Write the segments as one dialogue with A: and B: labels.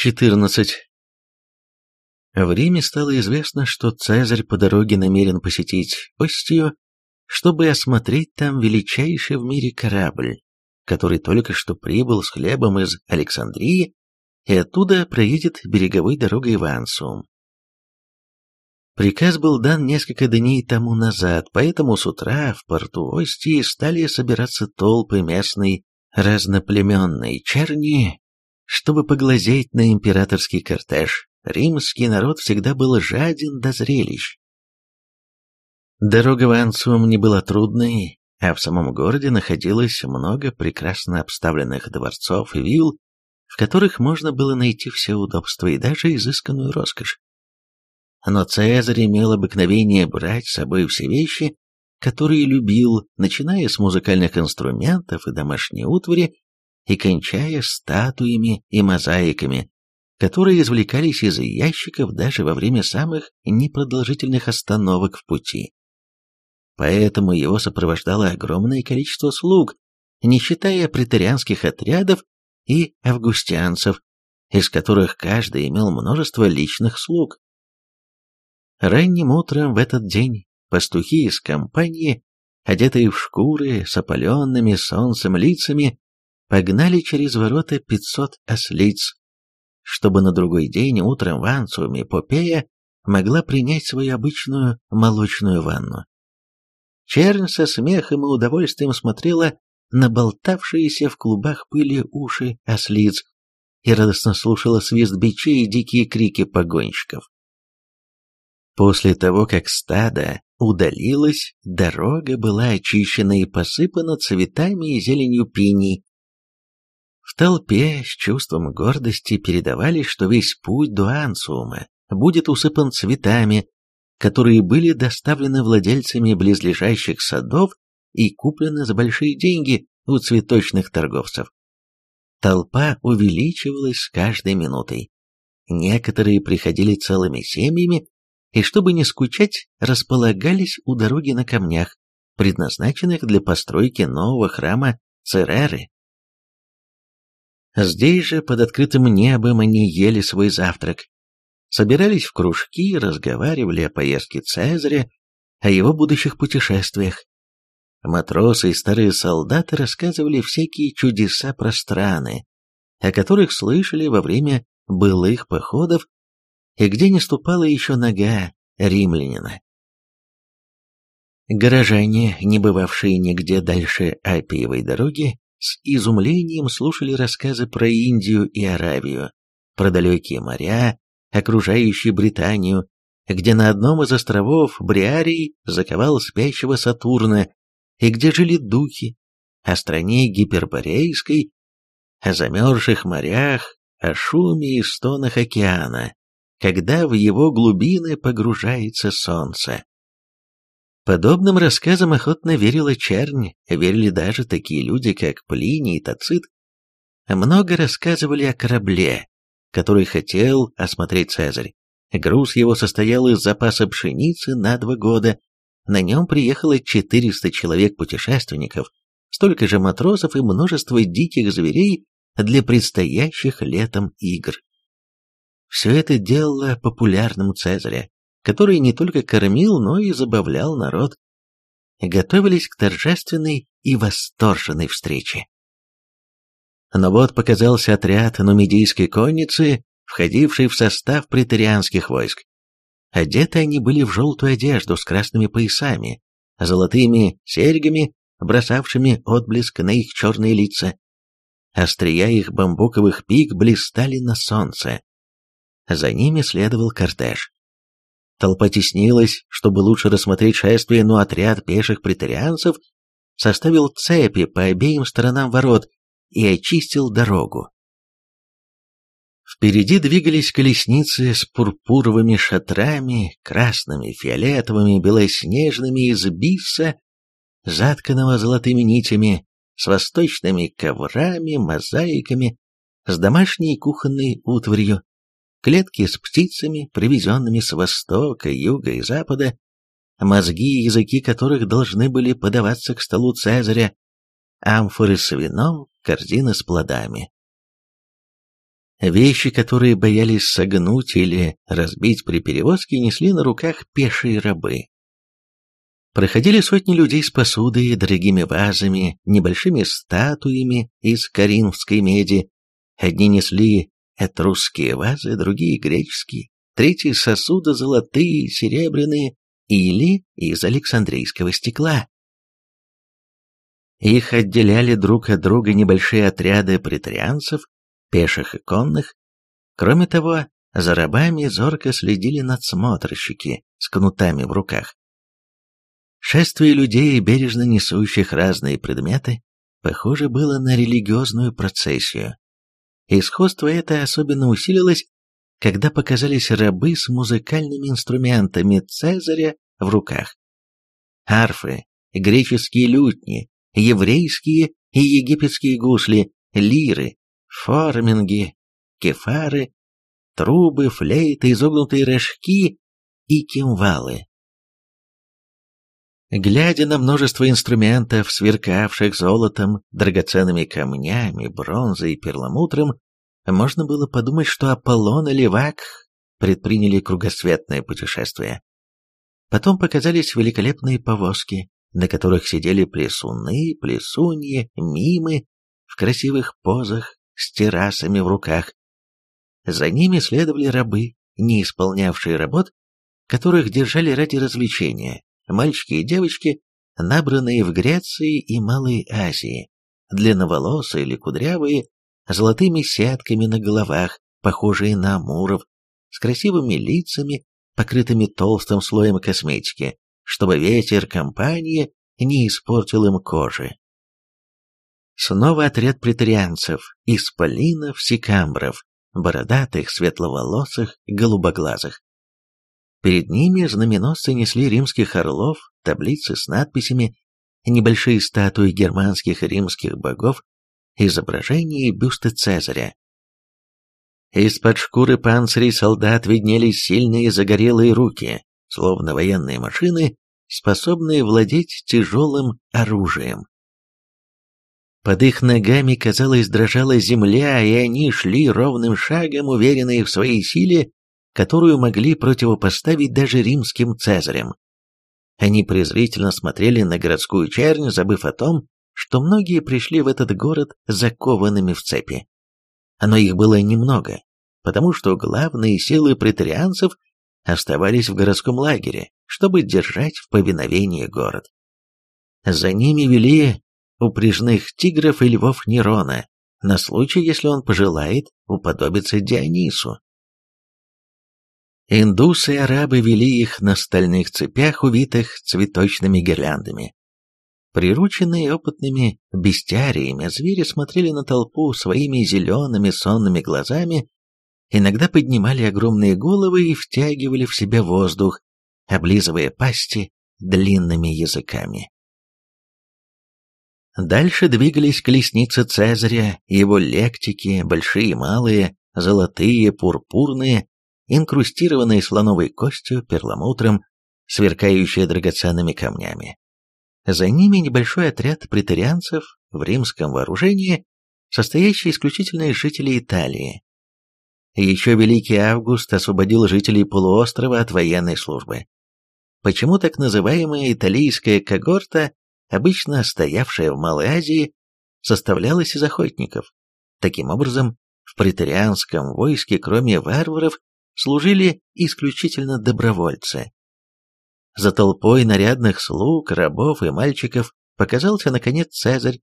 A: 14. В Риме стало известно, что Цезарь по дороге намерен посетить Остию, чтобы осмотреть там величайший в мире корабль, который только что прибыл с хлебом из Александрии и оттуда проедет береговой дорогой в Ансум. Приказ был дан несколько дней тому назад, поэтому с утра в порту Остии стали собираться толпы местной разноплеменной черни чтобы поглазеть на императорский кортеж, римский народ всегда был жаден до зрелищ. Дорога в Анциум не была трудной, а в самом городе находилось много прекрасно обставленных дворцов и вилл, в которых можно было найти все удобства и даже изысканную роскошь. Но Цезарь имел обыкновение брать с собой все вещи, которые любил, начиная с музыкальных инструментов и домашней утвари и кончая статуями и мозаиками, которые извлекались из ящиков даже во время самых непродолжительных остановок в пути. Поэтому его сопровождало огромное количество слуг, не считая претарианских отрядов и августианцев, из которых каждый имел множество личных слуг. Ранним утром в этот день пастухи из компании, одетые в шкуры с опаленными солнцем лицами, погнали через ворота 500 ослиц, чтобы на другой день утром в Анциуме Попея могла принять свою обычную молочную ванну. Чернь со смехом и удовольствием смотрела на болтавшиеся в клубах пыли уши ослиц и радостно слушала свист бичей и дикие крики погонщиков. После того, как стадо удалилось, дорога была очищена и посыпана цветами и зеленью пиней, в толпе с чувством гордости передавали, что весь путь до Ансуума будет усыпан цветами, которые были доставлены владельцами близлежащих садов и куплены за большие деньги у цветочных торговцев. Толпа увеличивалась с каждой минутой. Некоторые приходили целыми семьями, и чтобы не скучать, располагались у дороги на камнях, предназначенных для постройки нового храма Цереры. Здесь же, под открытым небом, они ели свой завтрак. Собирались в кружки, разговаривали о поездке Цезаря, о его будущих путешествиях. Матросы и старые солдаты рассказывали всякие чудеса про страны, о которых слышали во время былых походов и где не ступала еще нога римлянина. Горожане, не бывавшие нигде дальше Апиевой дороги, с изумлением слушали рассказы про Индию и Аравию, про далекие моря, окружающие Британию, где на одном из островов Бриарий заковал спящего Сатурна, и где жили духи, о стране гиперборейской, о замерзших морях, о шуме и стонах океана, когда в его глубины погружается солнце. Подобным рассказам охотно верила Чернь, верили даже такие люди, как Плиний и Тацит. Много рассказывали о корабле, который хотел осмотреть Цезарь. Груз его состоял из запаса пшеницы на два года. На нем приехало 400 человек-путешественников, столько же матросов и множество диких зверей для предстоящих летом игр. Все это делало популярным Цезаря, который не только кормил, но и забавлял народ. Готовились к торжественной и восторженной встрече. Но вот показался отряд нумидийской конницы, входивший в состав претарианских войск. Одеты они были в желтую одежду с красными поясами, золотыми серьгами, бросавшими отблеск на их черные лица. Острия их бамбуковых пик блистали на солнце. За ними следовал кортеж. Толпа теснилась, чтобы лучше рассмотреть шествие, но отряд пеших претарианцев составил цепи по обеим сторонам ворот и очистил дорогу. Впереди двигались колесницы с пурпуровыми шатрами, красными, фиолетовыми, белоснежными из бисса, затканного золотыми нитями, с восточными коврами, мозаиками, с домашней кухонной утварью клетки с птицами, привезенными с востока, юга и запада, мозги и языки которых должны были подаваться к столу Цезаря, амфоры с вином, корзины с плодами. Вещи, которые боялись согнуть или разбить при перевозке, несли на руках пешие рабы. Проходили сотни людей с посудой, дорогими вазами, небольшими статуями из коринфской меди. Одни несли этрусские вазы, другие греческие, третьи сосуды золотые, серебряные или из александрийского стекла. Их отделяли друг от друга небольшие отряды претарианцев, пеших и конных. Кроме того, за рабами зорко следили надсмотрщики с кнутами в руках. Шествие людей, бережно несущих разные предметы, похоже было на религиозную процессию. Исходство это особенно усилилось, когда показались рабы с музыкальными инструментами Цезаря в руках. Арфы, греческие лютни, еврейские и египетские гусли, лиры, форминги, кефары, трубы, флейты, изогнутые рожки и кимвалы. Глядя на множество инструментов, сверкавших золотом, драгоценными камнями, бронзой и перламутром, можно было подумать, что Аполлон и Левак предприняли кругосветное путешествие. Потом показались великолепные повозки, на которых сидели плесуны, плесуньи, мимы в красивых позах с террасами в руках. За ними следовали рабы, не исполнявшие работ, которых держали ради развлечения, мальчики и девочки, набранные в Греции и Малой Азии, длинноволосые или кудрявые, золотыми сетками на головах, похожие на амуров, с красивыми лицами, покрытыми толстым слоем косметики, чтобы ветер компании не испортил им кожи. Снова отряд претарианцев, исполинов, сикамбров, бородатых, светловолосых, голубоглазых. Перед ними знаменосцы несли римских орлов, таблицы с надписями, небольшие статуи германских и римских богов, изображения и бюсты Цезаря. Из-под шкуры панцирей солдат виднелись сильные загорелые руки, словно военные машины, способные владеть тяжелым оружием. Под их ногами, казалось, дрожала земля, и они шли ровным шагом, уверенные в своей силе которую могли противопоставить даже римским цезарям. Они презрительно смотрели на городскую чернь, забыв о том, что многие пришли в этот город закованными в цепи. Но их было немного, потому что главные силы претарианцев оставались в городском лагере, чтобы держать в повиновении город. За ними вели упряжных тигров и львов Нерона, на случай, если он пожелает уподобиться Дионису. Индусы и арабы вели их на стальных цепях, увитых цветочными гирляндами. Прирученные опытными бестиариями, звери смотрели на толпу своими зелеными сонными глазами, иногда поднимали огромные головы и втягивали в себя воздух, облизывая пасти длинными языками. Дальше двигались колесницы Цезаря, его лектики, большие и малые, золотые, пурпурные, инкрустированные слоновой костью, перламутром, сверкающие драгоценными камнями. За ними небольшой отряд претарианцев в римском вооружении, состоящий исключительно из жителей Италии. Еще Великий Август освободил жителей полуострова от военной службы. Почему так называемая италийская когорта, обычно стоявшая в Малой Азии, составлялась из охотников? Таким образом, в претарианском войске, кроме варваров, служили исключительно добровольцы. За толпой нарядных слуг, рабов и мальчиков показался, наконец, Цезарь,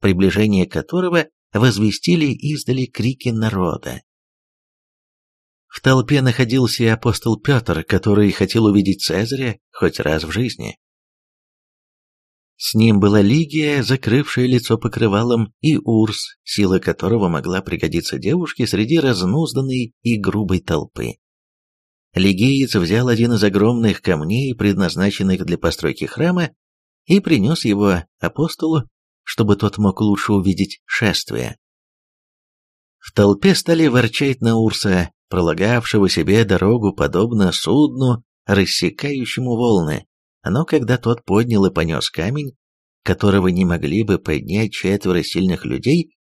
A: приближение которого возвестили издали крики народа. В толпе находился и апостол Петр, который хотел увидеть Цезаря хоть раз в жизни. С ним была Лигия, закрывшая лицо покрывалом, и Урс, сила которого могла пригодиться девушке среди разнузданной и грубой толпы. Лигиец взял один из огромных камней, предназначенных для постройки храма, и принес его апостолу, чтобы тот мог лучше увидеть шествие. В толпе стали ворчать на Урса, пролагавшего себе дорогу подобно судну, рассекающему волны, но когда тот поднял и понес камень, которого не могли бы поднять четверо сильных людей,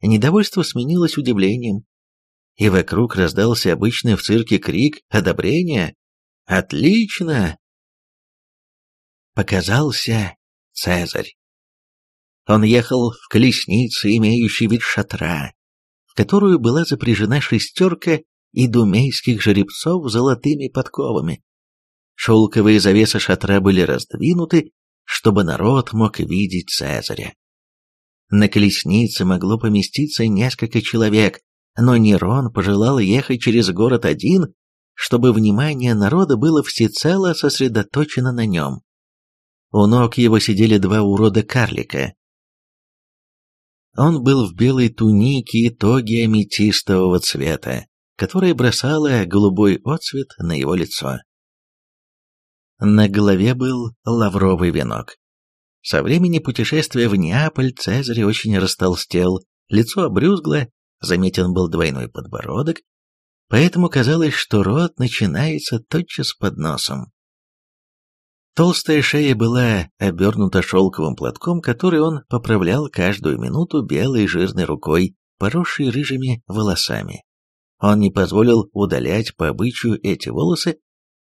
A: недовольство сменилось удивлением. и вокруг раздался обычный в цирке крик одобрения. «Отлично!» Показался Цезарь. Он ехал в колеснице, имеющей вид шатра, в которую была запряжена шестерка идумейских жеребцов золотыми подковами. Шелковые завесы шатра были раздвинуты, чтобы народ мог видеть Цезаря. На колеснице могло поместиться несколько человек, но Нерон пожелал ехать через город один, чтобы внимание народа было всецело сосредоточено на нем. У ног его сидели два урода-карлика. Он был в белой тунике и тоге аметистового цвета, которая бросала голубой отцвет на его лицо. На голове был лавровый венок. Со времени путешествия в Неаполь Цезарь очень растолстел, лицо обрюзгло, заметен был двойной подбородок, поэтому казалось, что рот начинается тотчас под носом. Толстая шея была обернута шелковым платком, который он поправлял каждую минуту белой жирной рукой, поросшей рыжими волосами. Он не позволил удалять по обычаю эти волосы,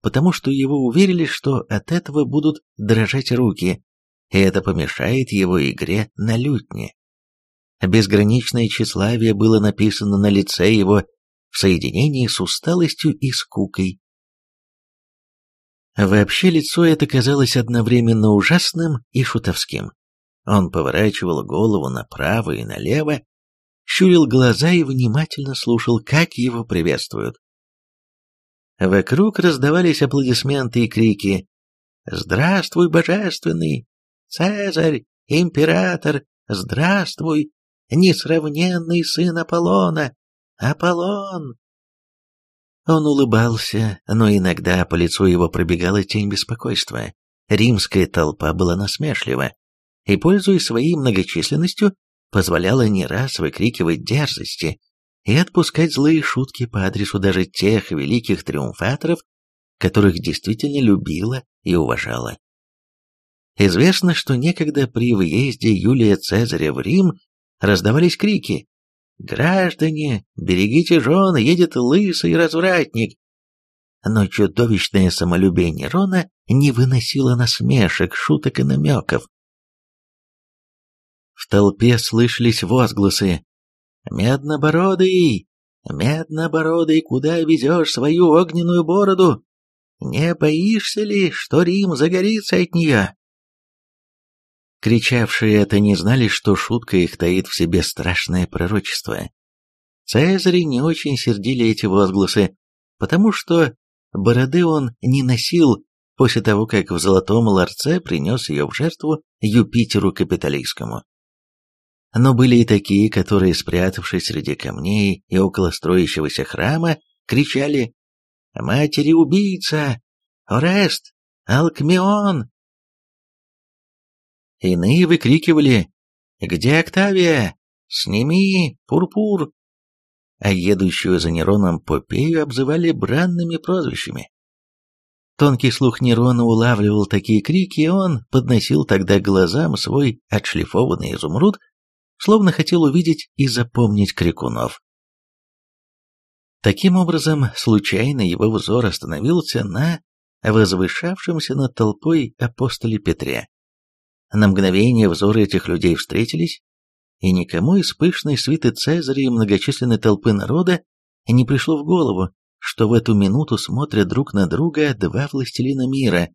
A: потому что его уверили, что от этого будут дрожать руки, и это помешает его игре на лютне. Безграничное тщеславие было написано на лице его в соединении с усталостью и скукой. Вообще лицо это казалось одновременно ужасным и шутовским. Он поворачивал голову направо и налево, щурил глаза и внимательно слушал, как его приветствуют. Вокруг раздавались аплодисменты и крики «Здравствуй, божественный! Цезарь! Император! Здравствуй! Несравненный сын Аполлона! Аполлон!» Он улыбался, но иногда по лицу его пробегала тень беспокойства. Римская толпа была насмешлива, и, пользуясь своей многочисленностью, позволяла не раз выкрикивать дерзости и отпускать злые шутки по адресу даже тех великих триумфаторов, которых действительно любила и уважала. Известно, что некогда при въезде Юлия Цезаря в Рим раздавались крики «Граждане, берегите жен, едет лысый развратник!» Но чудовищное самолюбие Нерона не выносило насмешек, шуток и намеков. В толпе слышались возгласы «Меднобородый! Меднобородый, куда везешь свою огненную бороду? Не боишься ли, что Рим загорится от нее?» Кричавшие это не знали, что шутка их таит в себе страшное пророчество. Цезари не очень сердили эти возгласы, потому что бороды он не носил после того, как в золотом ларце принес ее в жертву Юпитеру Капитолийскому. Но были и такие, которые, спрятавшись среди камней и около строящегося храма, кричали «Матери-убийца! Орест! Алкмеон!» Иные выкрикивали «Где Октавия? Сними! Пурпур!» А едущую за Нероном Попею обзывали бранными прозвищами. Тонкий слух Нерона улавливал такие крики, и он подносил тогда глазам свой отшлифованный изумруд, словно хотел увидеть и запомнить крикунов. Таким образом, случайно его взор остановился на возвышавшемся над толпой апостоле Петре. На мгновение взоры этих людей встретились, и никому из пышной свиты Цезаря и многочисленной толпы народа не пришло в голову, что в эту минуту смотрят друг на друга два властелина мира,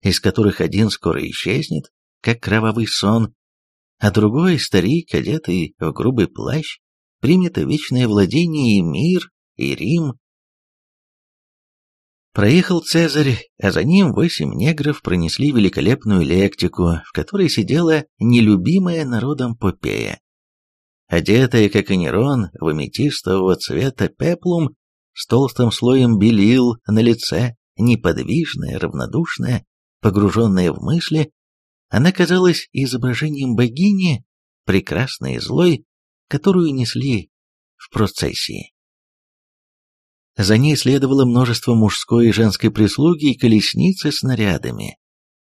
A: из которых один скоро исчезнет, как кровавый сон, а другой, старик, одетый в грубый плащ, примет вечное владение и мир, и Рим. Проехал Цезарь, а за ним восемь негров пронесли великолепную лектику, в которой сидела нелюбимая народом Попея. Одетая, как и Нерон, в аметистового цвета пеплум, с толстым слоем белил на лице, неподвижная, равнодушная, погруженная в мысли, она казалась изображением богини, прекрасной и злой, которую несли в процессии. За ней следовало множество мужской и женской прислуги и колесницы с нарядами.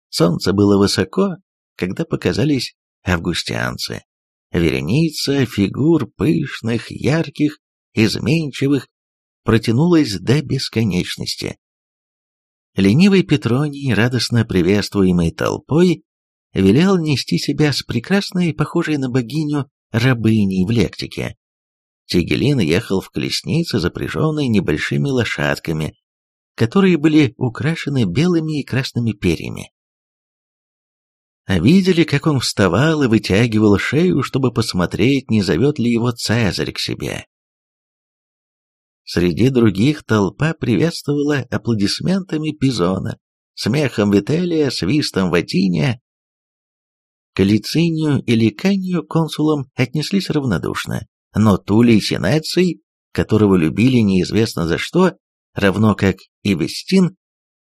A: Солнце было высоко, когда показались августианцы. Вереница фигур пышных, ярких изменчивых, протянулась до бесконечности. Ленивый Петроний, радостно приветствуемый толпой, велел нести себя с прекрасной, похожей на богиню, рабыней в лектике. Тигелин ехал в колеснице, запряженной небольшими лошадками, которые были украшены белыми и красными перьями. Видели, как он вставал и вытягивал шею, чтобы посмотреть, не зовет ли его Цезарь к себе. Среди других толпа приветствовала аплодисментами Пизона, смехом Вителия, свистом Ватиния. К Лицинию и Ликанию консулам отнеслись равнодушно, но Тулей Синаций, которого любили неизвестно за что, равно как и Вестин,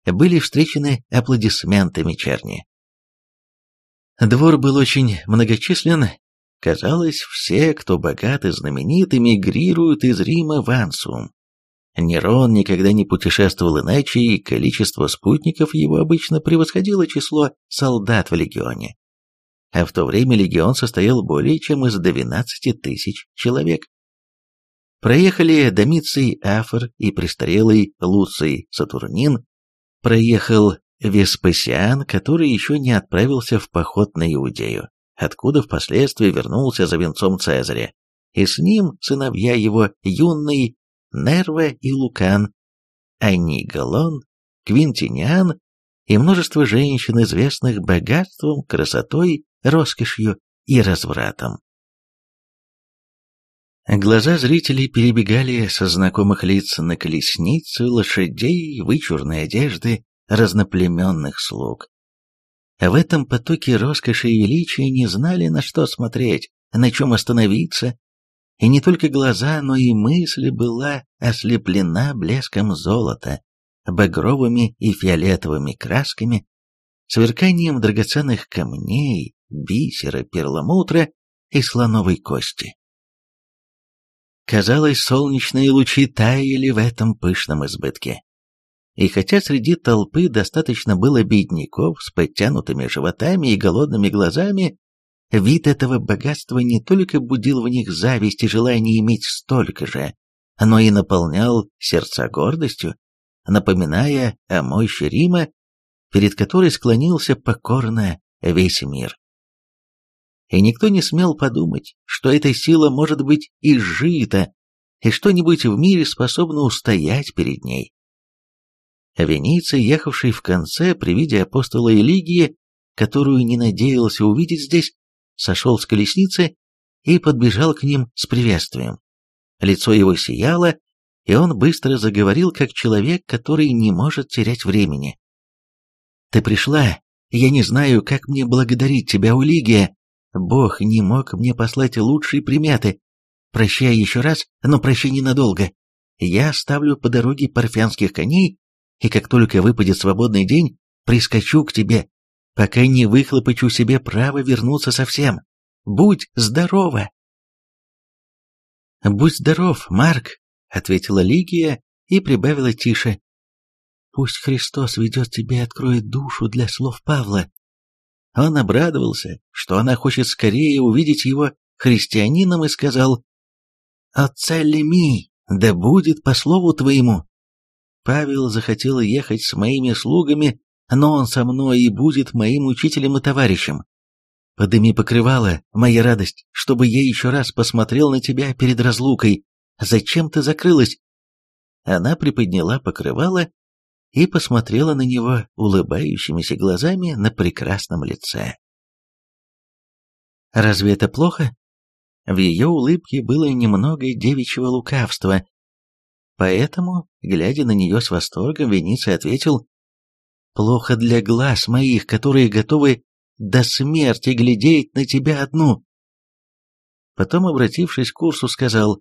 A: были встречены аплодисментами черни. Двор был очень многочислен. Казалось, все, кто богат и знаменит, эмигрируют из Рима в Ансум. Нерон никогда не путешествовал иначе, и количество спутников его обычно превосходило число солдат в легионе. А в то время легион состоял более чем из 12 тысяч человек. Проехали Домиций Афор и престарелый Луций Сатурнин, проехал Веспасиан, который еще не отправился в поход на Иудею, откуда впоследствии вернулся за венцом Цезаря, и с ним сыновья его юный Нерва и Лукан, Анигалон, Квинтиниан и множество женщин, известных богатством, красотой, роскошью и развратом. Глаза зрителей перебегали со знакомых лиц на колесницы, лошадей, вычурной одежды, разноплеменных слуг. В этом потоке роскоши и величия не знали, на что смотреть, на чем остановиться, и не только глаза, но и мысль была ослеплена блеском золота, багровыми и фиолетовыми красками, сверканием драгоценных камней, бисера, перламутра и слоновой кости. Казалось, солнечные лучи таяли в этом пышном избытке. И хотя среди толпы достаточно было бедняков с подтянутыми животами и голодными глазами, вид этого богатства не только будил в них зависть и желание иметь столько же, но и наполнял сердца гордостью, напоминая о мощи Рима, перед которой склонился покорно весь мир. И никто не смел подумать, что эта сила может быть изжита, и что-нибудь в мире способно устоять перед ней. Вениций, ехавший в конце при виде апостола Элигии, которую не надеялся увидеть здесь, сошел с колесницы и подбежал к ним с приветствием. Лицо его сияло, и он быстро заговорил, как человек, который не может терять времени. «Ты пришла, я не знаю, как мне благодарить тебя, Улигия. Бог не мог мне послать лучшие приметы. Прощай еще раз, но прощай ненадолго. Я оставлю по дороге парфянских коней и как только выпадет свободный день, прискочу к тебе, пока не выхлопочу себе право вернуться совсем. Будь здорова!» «Будь здоров, Марк!» — ответила Лигия и прибавила тише. «Пусть Христос ведет тебя и откроет душу для слов Павла». Он обрадовался, что она хочет скорее увидеть его христианином и сказал «Отца Леми, да будет по слову твоему». Павел захотел ехать с моими слугами, но он со мной и будет моим учителем и товарищем. Подыми покрывало, моя радость, чтобы я еще раз посмотрел на тебя перед разлукой. Зачем ты закрылась?» Она приподняла покрывало и посмотрела на него улыбающимися глазами на прекрасном лице. «Разве это плохо?» В ее улыбке было немного девичьего лукавства, Поэтому, глядя на нее с восторгом, Вениций ответил, «Плохо для глаз моих, которые готовы до смерти глядеть на тебя одну». Потом, обратившись к Урсу, сказал,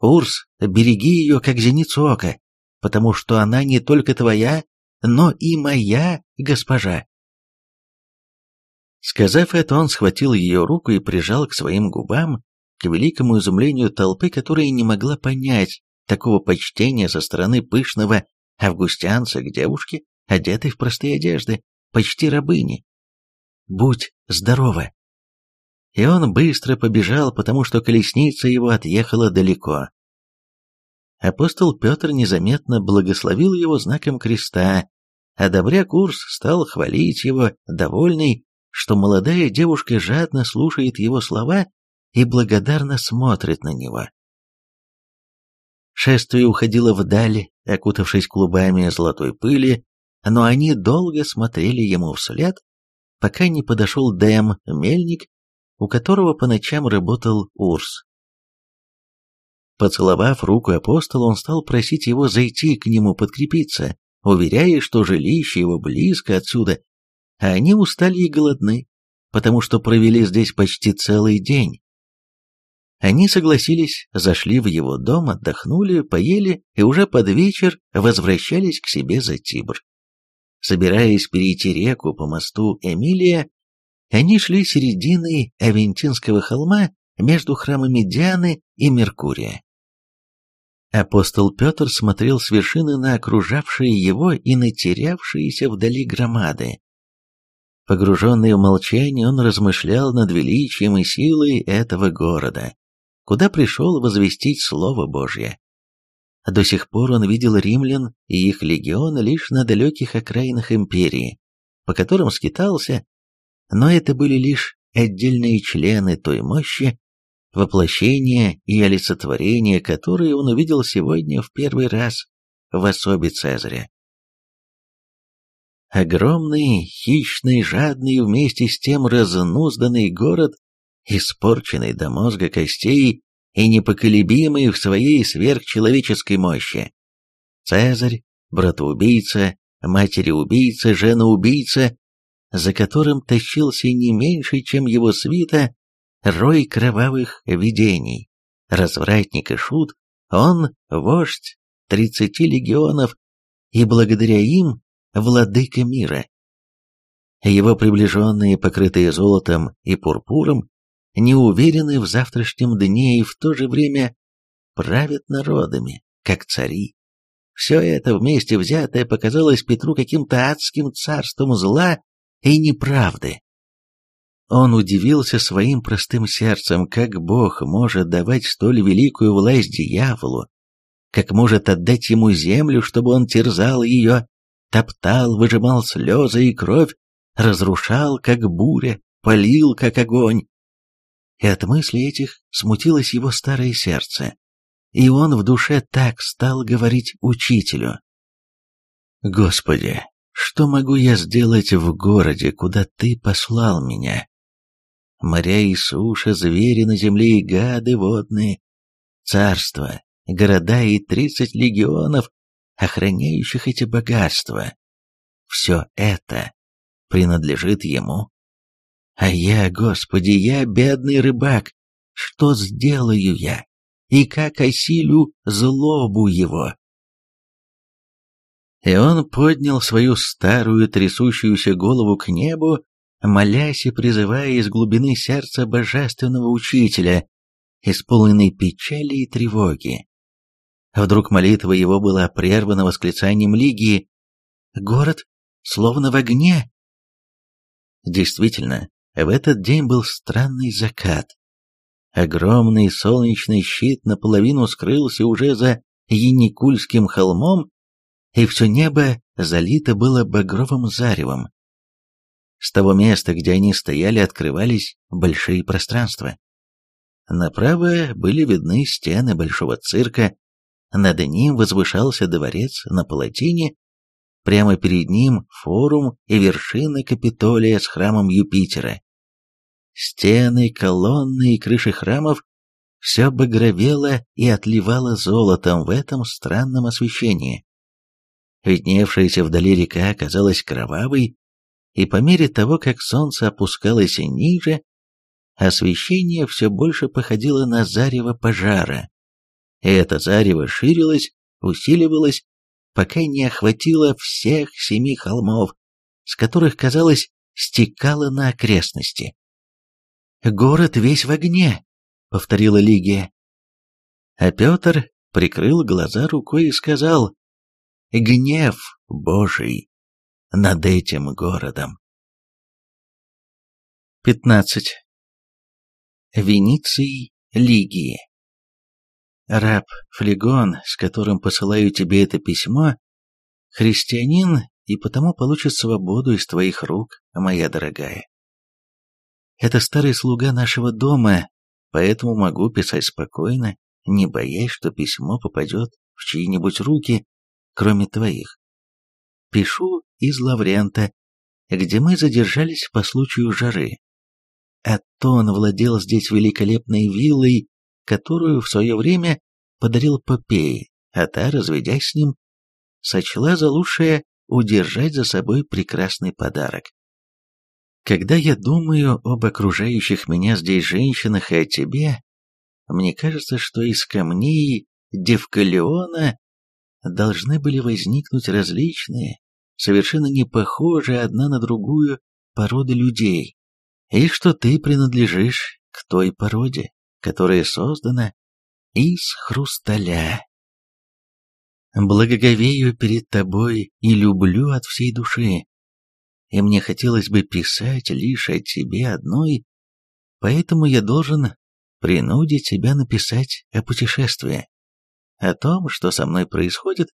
A: «Урс, береги ее, как зеницу ока, потому что она не только твоя, но и моя госпожа». Сказав это, он схватил ее руку и прижал к своим губам, к великому изумлению толпы, которая не могла понять, такого почтения со стороны пышного августянца к девушке, одетой в простые одежды, почти рабыни. «Будь здорова!» И он быстро побежал, потому что колесница его отъехала далеко. Апостол Петр незаметно благословил его знаком креста, одобря курс, стал хвалить его, довольный, что молодая девушка жадно слушает его слова и благодарно смотрит на него. Шествие уходило вдаль, окутавшись клубами золотой пыли, но они долго смотрели ему вслед, пока не подошел Дэм, мельник, у которого по ночам работал Урс. Поцеловав руку апостола, он стал просить его зайти к нему подкрепиться, уверяя, что жилище его близко отсюда, а они устали и голодны, потому что провели здесь почти целый день. Они согласились, зашли в его дом, отдохнули, поели и уже под вечер возвращались к себе за Тибр. Собираясь перейти реку по мосту Эмилия, они шли серединой Авентинского холма между храмами Дианы и Меркурия. Апостол Петр смотрел с вершины на окружавшие его и на терявшиеся вдали громады. Погруженный в молчание, он размышлял над величием и силой этого города, куда пришел возвестить Слово Божье. До сих пор он видел римлян и их легионы лишь на далеких окраинах империи, по которым скитался, но это были лишь отдельные члены той мощи, воплощение и олицетворение, которые он увидел сегодня в первый раз в особе Цезаря. Огромный, хищный, жадный, вместе с тем разнузданный город, испорченный до мозга костей и непоколебимый в своей сверхчеловеческой мощи. Цезарь, братоубийца, матери-убийца, жена-убийца, за которым тащился не меньше, чем его свита, рой кровавых видений, развратник и шут, он вождь тридцати легионов, и благодаря им владыка мира. Его приближенные, покрытые золотом и пурпуром, не уверены в завтрашнем дне и в то же время правят народами, как цари. Все это вместе взятое показалось Петру каким-то адским царством зла и неправды. Он удивился своим простым сердцем, как Бог может давать столь великую власть дьяволу, как может отдать ему землю, чтобы он терзал ее, топтал, выжимал слезы и кровь, разрушал, как буря, полил, как огонь. И от мыслей этих смутилось его старое сердце, и он в душе так стал говорить учителю. «Господи, что могу я сделать в городе, куда Ты послал меня? Моря и суша, звери на земле и гады водные, царства, города и тридцать легионов, охраняющих эти богатства. Все это принадлежит ему. А я, Господи, я бедный рыбак, что сделаю я? И как осилю злобу его? И он поднял свою старую трясущуюся голову к небу молясь и призывая из глубины сердца божественного учителя, исполненный печали и тревоги. Вдруг молитва его была прервана восклицанием Лигии «Город словно в огне!» Действительно, в этот день был странный закат. Огромный солнечный щит наполовину скрылся уже за Яникульским холмом, и все небо залито было багровым заревом. С того места, где они стояли, открывались большие пространства. Направо были видны стены большого цирка, над ним возвышался дворец на палатине, прямо перед ним форум и вершина Капитолия с храмом Юпитера. Стены, колонны и крыши храмов все багровело и отливало золотом в этом странном освещении. Видневшаяся вдали река оказалась кровавой и по мере того, как солнце опускалось ниже, освещение все больше походило на зарево пожара. Это зарево ширилось, усиливалось, пока не охватило всех семи холмов, с которых, казалось, стекало на окрестности. «Город весь в огне», — повторила Лигия. А Петр прикрыл глаза рукой и сказал, «Гнев Божий над этим городом. 15. Вениций Лигии раб Флегон, с которым посылаю тебе это письмо, христианин и потому получит свободу из твоих рук, моя дорогая. Это старый слуга нашего дома, поэтому могу писать спокойно, не боясь, что письмо попадет в чьи-нибудь руки, кроме твоих. Пишу из Лаврента, где мы задержались по случаю жары. Атон владел здесь великолепной виллой, которую в свое время подарил Попее, а та, разведясь с ним, сочла за лучшее удержать за собой прекрасный подарок. Когда я думаю об окружающих меня здесь женщинах и о тебе, мне кажется, что из камней Девкалиона должны были возникнуть различные, совершенно не похожие одна на другую породы людей, и что ты принадлежишь к той породе, которая создана из хрусталя. Благоговею перед тобой и люблю от всей души, и мне хотелось бы писать лишь о тебе одной, поэтому я должен принудить тебя написать о путешествии, о том, что со мной происходит,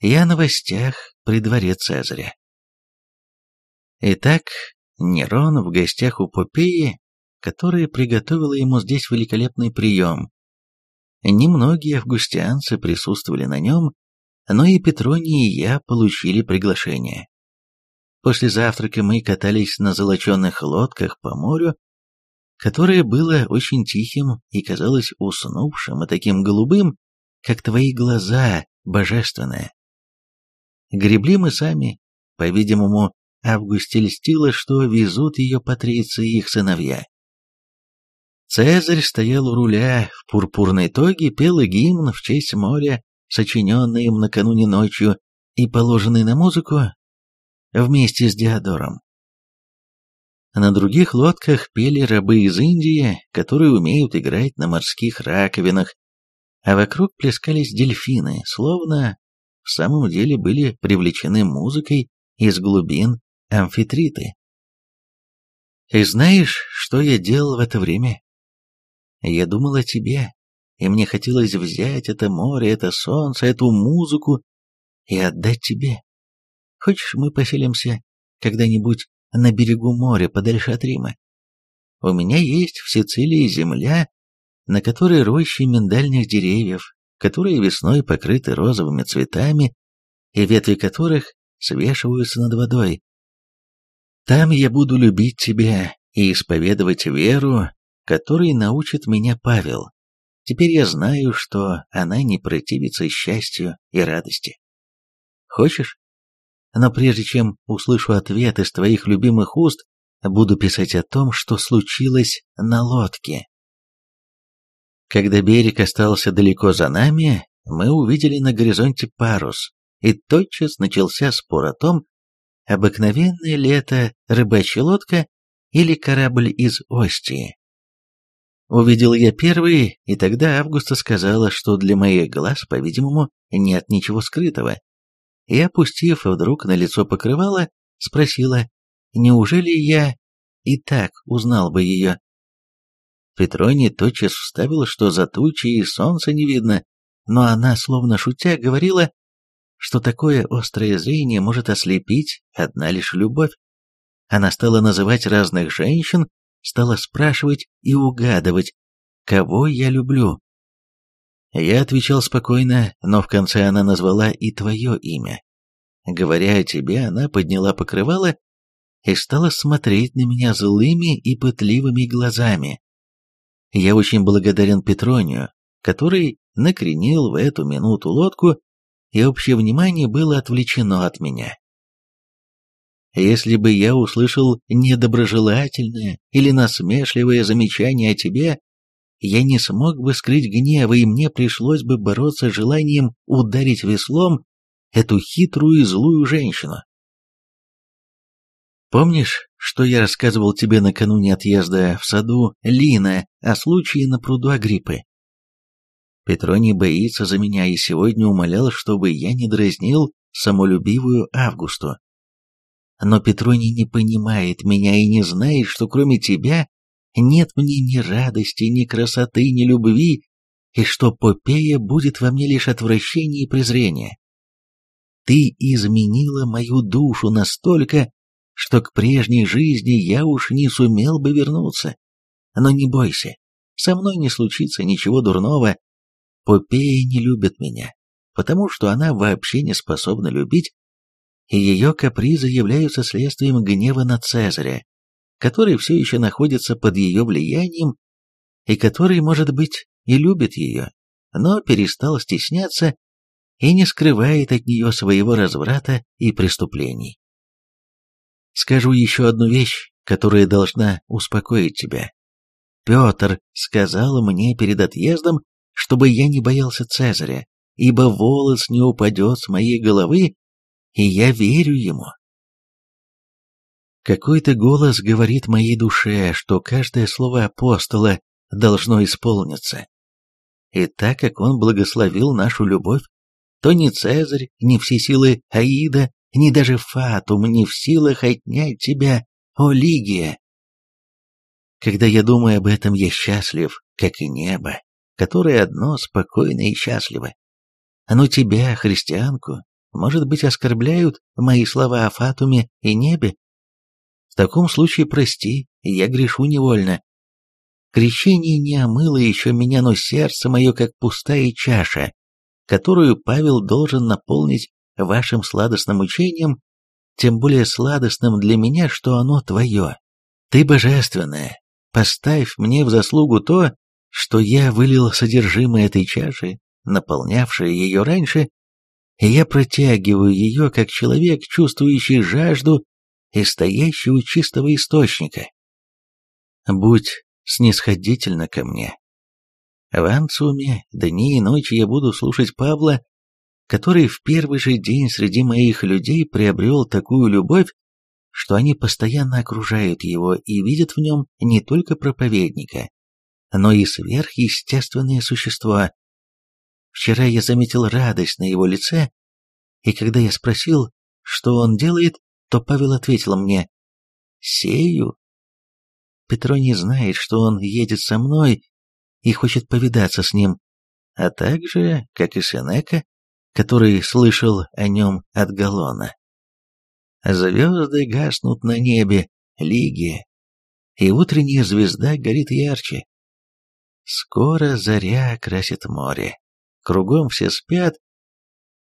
A: и о новостях при дворе Цезаря. Итак, Нерон в гостях у Попеи, которая приготовила ему здесь великолепный прием. Немногие августианцы присутствовали на нем, но и Петроний и я получили приглашение. После завтрака мы катались на золоченных лодках по морю, которое было очень тихим и казалось уснувшим и таким голубым, как твои глаза, божественное. Гребли мы сами, по-видимому, Августе льстило, что везут ее патриции их сыновья. Цезарь стоял у руля в пурпурной тоге, пел гимн в честь моря, сочиненный им накануне ночью и положенный на музыку вместе с Диодором. На других лодках пели рабы из Индии, которые умеют играть на морских раковинах, а вокруг плескались дельфины, словно в самом деле были привлечены музыкой из глубин амфитриты. И знаешь, что я делал в это время? Я думал о тебе, и мне хотелось взять это море, это солнце, эту музыку и отдать тебе. Хочешь, мы поселимся когда-нибудь на берегу моря, подальше от Рима? У меня есть в Сицилии земля, на которой рощи миндальных деревьев, которые весной покрыты розовыми цветами и ветви которых свешиваются над водой. Там я буду любить тебя и исповедовать веру, которой научит меня Павел. Теперь я знаю, что она не противится счастью и радости. Хочешь? Но прежде чем услышу ответ из твоих любимых уст, буду писать о том, что случилось на лодке. Когда берег остался далеко за нами, мы увидели на горизонте парус, и тотчас начался спор о том, обыкновенная ли это рыбачья лодка или корабль из Остии. Увидел я первый, и тогда Августа сказала, что для моих глаз, по-видимому, нет ничего скрытого, и, опустив вдруг на лицо покрывало, спросила, неужели я и так узнал бы ее. Петроний тотчас вставил, что за тучей и солнца не видно, но она, словно шутя, говорила, что такое острое зрение может ослепить одна лишь любовь. Она стала называть разных женщин, стала спрашивать и угадывать, кого я люблю. Я отвечал спокойно, но в конце она назвала и твое имя. Говоря о тебе, она подняла покрывало и стала смотреть на меня злыми и пытливыми глазами. Я очень благодарен Петронию, который накренил в эту минуту лодку, и общее внимание было отвлечено от меня. Если бы я услышал недоброжелательное или насмешливое замечание о тебе, я не смог бы скрыть гнева, и мне пришлось бы бороться с желанием ударить веслом эту хитрую и злую женщину. Помнишь, что я рассказывал тебе накануне отъезда в саду Лина о случае на пруду Агриппы? Петроний боится за меня и сегодня умолял, чтобы я не дразнил самолюбивую Августу. Но Петроний не понимает меня и не знает, что кроме тебя нет мне ни радости, ни красоты, ни любви, и что Попея будет во мне лишь отвращение и презрение. Ты изменила мою душу настолько, что к прежней жизни я уж не сумел бы вернуться. Но не бойся, со мной не случится ничего дурного. Попея не любит меня, потому что она вообще не способна любить, и ее капризы являются следствием гнева на Цезаря, который все еще находится под ее влиянием и который, может быть, и любит ее, но перестал стесняться и не скрывает от нее своего разврата и преступлений. Скажу еще одну вещь, которая должна успокоить тебя. Петр сказал мне перед отъездом, чтобы я не боялся Цезаря, ибо волос не упадет с моей головы, и я верю ему. Какой-то голос говорит моей душе, что каждое слово апостола должно исполниться. И так как он благословил нашу любовь, то ни Цезарь, ни все силы Аида, ни даже Фатум не в силах отнять тебя, о Лигия. Когда я думаю об этом, я счастлив, как и небо, которое одно спокойно и счастливо. Но тебя, христианку, может быть, оскорбляют мои слова о Фатуме и небе? В таком случае прости, я грешу невольно. Крещение не омыло еще меня, но сердце мое как пустая чаша, которую Павел должен наполнить вашим сладостным учением, тем более сладостным для меня, что оно твое. Ты божественная, поставь мне в заслугу то, что я вылил содержимое этой чаши, наполнявшее ее раньше, и я протягиваю ее, как человек, чувствующий жажду и стоящий у чистого источника. Будь снисходительно ко мне. В Анцуме дни и ночи я буду слушать Павла, который в первый же день среди моих людей приобрел такую любовь, что они постоянно окружают его и видят в нем не только проповедника, но и сверхъестественное существо. Вчера я заметил радость на его лице, и когда я спросил, что он делает, то Павел ответил мне «Сею». Петро не знает, что он едет со мной и хочет повидаться с ним, а также, как и Сенека, который слышал о нем от Галлона. Звезды гаснут на небе, Лигия, и утренняя звезда горит ярче. Скоро заря красит море, кругом все спят,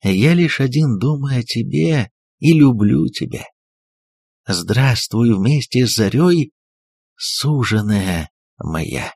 A: я лишь один думаю о тебе и люблю тебя. Здравствуй вместе с зарей, суженая моя.